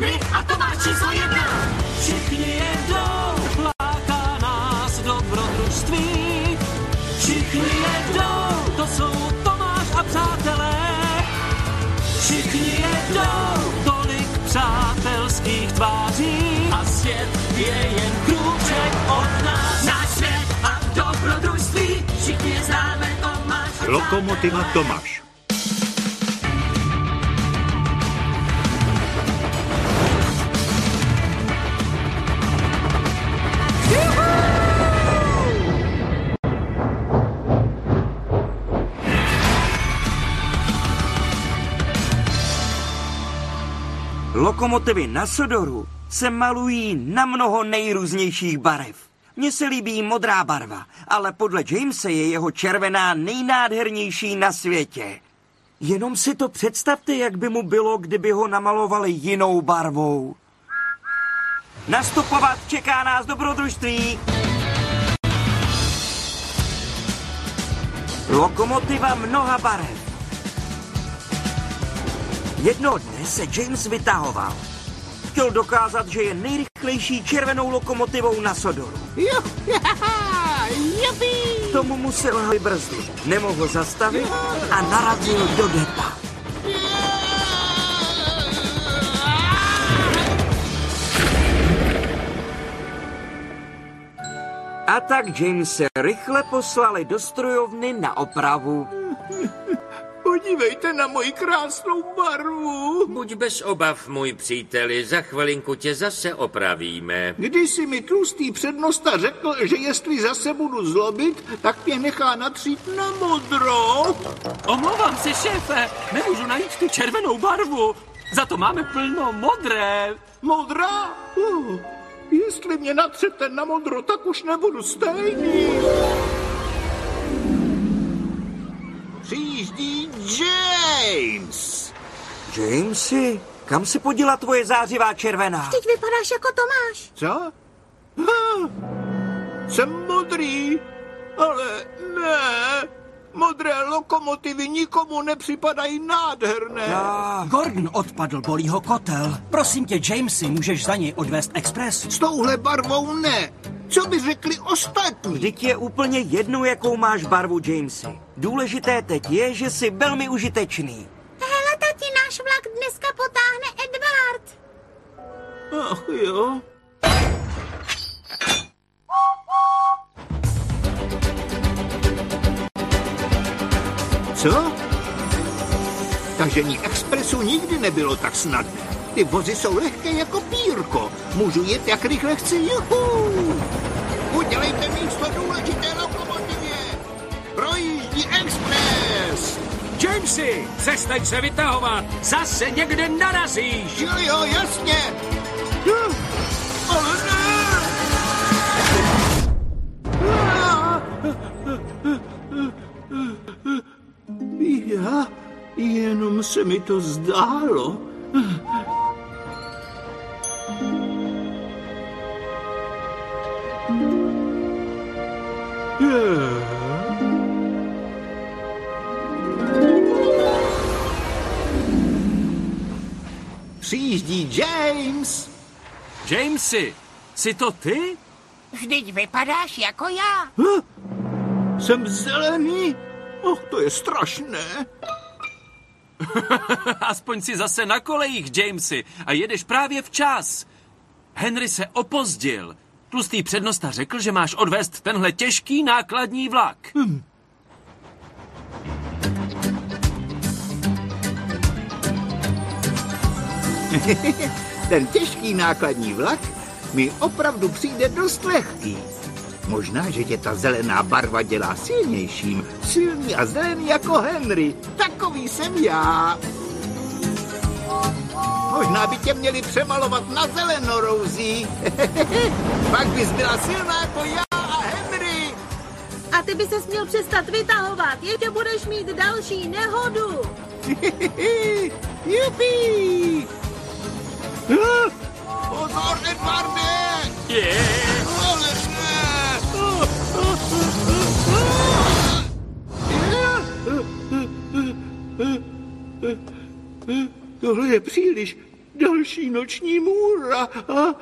Henry a Tomáš číslo jedna. Všichni jedou, láká nás dobrodružství. Všichni jedou, to jsou Tomáš a přátelé. Všichni jedou, tolik přátelských tváří. A svět je jen krůček od nás. Náš svět a dobrodružství, všichni známe Tomáš a Lokomotiva Tomáš. Lokomotivy na Sodoru se malují na mnoho nejrůznějších barev. Mně se líbí modrá barva, ale podle Jamese je jeho červená nejnádhernější na světě. Jenom si to představte, jak by mu bylo, kdyby ho namalovali jinou barvou. Nastupovat čeká nás dobrodružství. Lokomotiva mnoha barev. Jednoho dne se James vytahoval. Chtěl dokázat, že je nejrychlejší červenou lokomotivou na Sodoru. Jupi! Tomu musel vybrzdit. Nemohl zastavit a narazil do depa. A tak Jamese rychle poslali do strojovny na opravu. Podívejte na moji krásnou barvu. Buď bez obav, můj příteli, za chvilinku tě zase opravíme. Když si mi tlustý přednosta řekl, že jestli zase budu zlobit, tak mě nechá natřít na modro. Omlouvám se, šéfe, nemůžu najít tu červenou barvu. Za to máme plno modré. Modrá? Uh, jestli mě natřete na modro, tak už nebudu stejný. Přijíždí James. Jamesy, kam se poděla tvoje zářivá červená? Teď vypadáš jako Tomáš. Co? Ha, jsem modrý, ale ne. Modré lokomotivy nikomu nepřipadají nádherné. Ah, Gordon odpadl, bolí ho kotel. Prosím tě, Jamesy, můžeš za něj odvést expres? S touhle barvou ne. Co by řekli ostatní? Vždyť je úplně jedno, jakou máš barvu, Jamesy. Důležité teď je, že jsi velmi užitečný. Hele, tati, náš vlak dneska potáhne Edward. Ach jo. Co? Tažení expresu nikdy nebylo tak snadné. Ty vozy jsou lehké jako pírko. Můžu jet, jak rychle chci. Juhu! Udělejte místo důležité lokomotivě. Projíždí expres. Jamesy, přestaň se vytahovat. Zase někde narazíš. Jo, jo, jasně. Hm. Já, jenom se mi to zdálo. Přijíždí James. Jamesy, jsi to ty? Vždyť vypadáš jako já. Huh? Jsem zelený? Och, to je strašné. Aspoň si zase na kolejích, Jamesy, a jedeš právě včas. Henry se opozdil. Tlustý přednosta řekl, že máš odvést tenhle těžký nákladní vlak. Hm. Ten těžký nákladní vlak mi opravdu přijde dost lehký. Možná, že tě ta zelená barva dělá silnějším. Silný a zelený jako Henry. Takový jsem já. Možná by tě měli přemalovat na zeleno, Rosie. Pak bys byla silná jako já a Henry. A ty by se měl přestat vytahovat, ještě budeš mít další nehodu. Jupi! Pozor, Edvarde! Yeah. Ale ne! Tohle je příliš, další noční můra. A,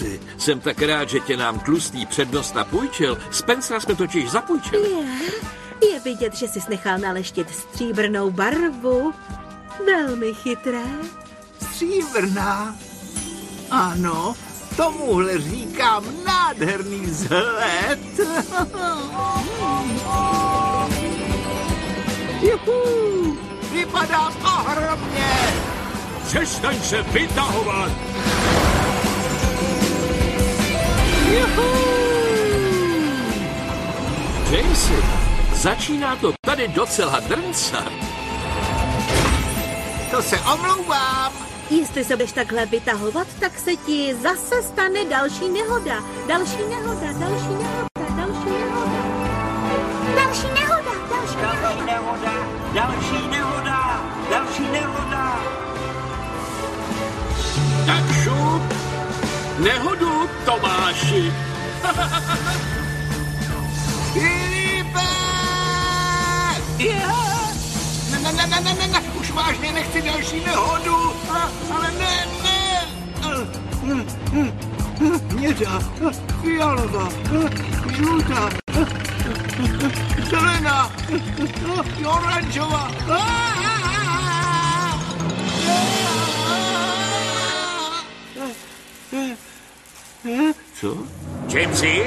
Jamesy, jsem tak rád, že tě nám tlustý přednosta půjčil. Spencera jsme totiž zapůjčili. Je, je vidět, že jsi nechal naleštit stříbrnou barvu. Velmi chytré. Stříbrná. Ano, tomuhle říkám nádherný vzhled. Juhu, vypadám ohromně. Přestaň se vytahovat! Jamesy, začíná to tady docela drncat. To se omlouvám. Jestli se budeš takhle vytahovat, tak se ti zase stane další nehoda. Další nehoda, další nehoda, další nehoda. Další nehoda, další nehoda. Další nehoda, další nehoda, další nehoda. Tak šup! Nehodu, Tomáši! Filipe! Ne, ne, ne, ne, ne, ne, ne, už vážně nechci další nehodu, ale ne, ne. Hnědá, fialová, žlutá, zelená, oranžová. Co? Jamesy?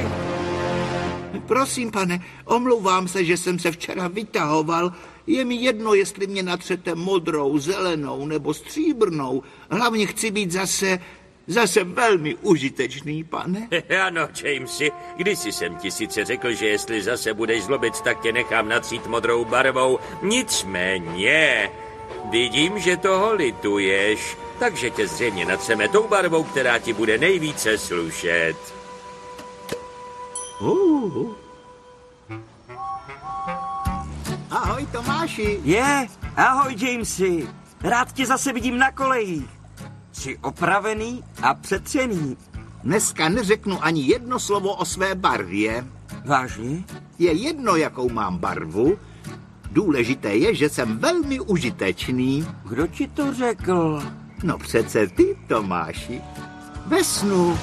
Prosím, pane, omlouvám se, že jsem se včera vytahoval. Je mi jedno, jestli mě natřete modrou, zelenou nebo stříbrnou. Hlavně chci být zase, zase velmi užitečný, pane. Ano, Jamesy, kdysi jsem ti sice řekl, že jestli zase budeš zlobit, tak tě nechám natřít modrou barvou. Nicméně, vidím, že toho lituješ, takže tě zřejmě natřeme tou barvou, která ti bude nejvíce slušet. Uh. Ahoj, Tomáši. Je, ahoj Jamesy. Rád tě zase vidím na kolejích. Jsi opravený a přetřený. Dneska neřeknu ani jedno slovo o své barvě. Vážně? Je jedno, jakou mám barvu. Důležité je, že jsem velmi užitečný. Kdo ti to řekl? No přece ty, Tomáši. Ve snu.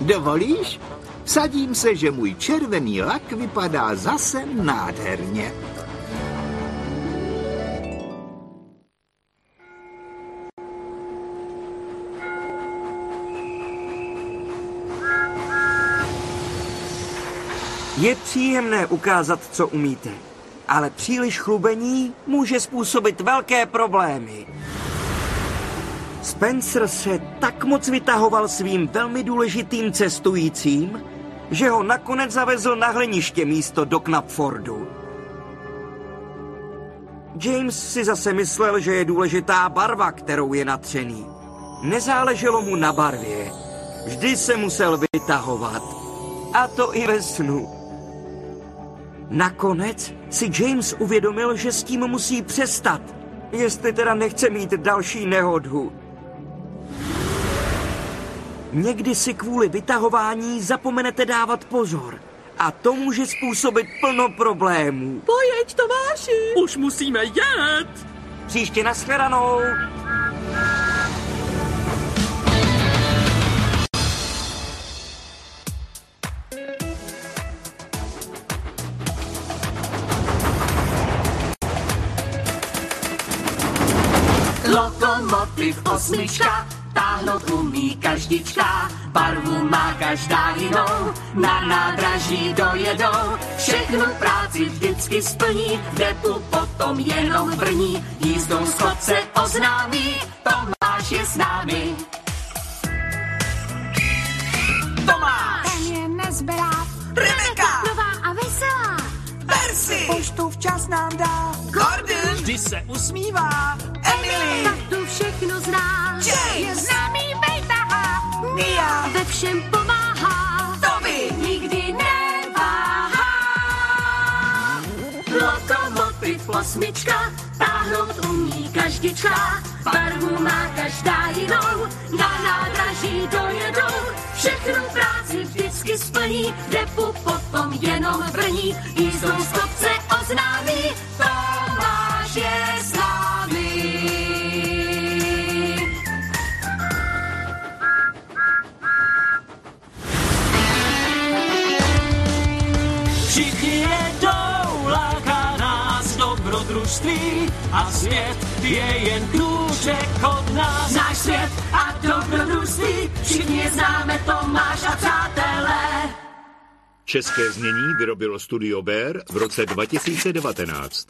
Dovolíš? Sadím se, že můj červený lak vypadá zase nádherně. Je příjemné ukázat, co umíte, ale příliš chlubení může způsobit velké problémy. Spencer se tak moc vytahoval svým velmi důležitým cestujícím, že ho nakonec zavezl na hleniště místo do Knapfordu. James si zase myslel, že je důležitá barva, kterou je natřený. Nezáleželo mu na barvě. Vždy se musel vytahovat. A to i ve snu. Nakonec si James uvědomil, že s tím musí přestat, jestli teda nechce mít další nehodu. Někdy si kvůli vytahování zapomenete dávat pozor. A to může způsobit plno problémů. Pojeď, Tomáši! Už musíme jet! Příště nashledanou. Lokomotiv osmička, táhnout umí každička, barvu má každá jinou, na nádraží dojedou, všechnu práci vždycky splní, v depu potom jenom brní, jízdou z kopce oznámí, Tomáš je s námi. Tomáš! Ten je nezberá. Rebeka! Nová a veselá. Percy! Poštu včas nám dá. Gordon! Vždy se usmívá milý. Tak tu všechno zná. Jay je známý vejtahá. Mia ve všem pomáhá. To by nikdy neváhá. Lokomotiv osmička, táhnout umí každička. Barvu má každá jinou, na nádraží dojedou. Všechnu práci vždycky splní, depu potom jenom vrní. Jízdou stop Všichni jedou, láká nás dobrodružství a svět je jen krůček od nás. Náš svět a dobrodružství, všichni je známe, Tomáš a přátelé. České znění vyrobilo Studio Bear v roce 2019.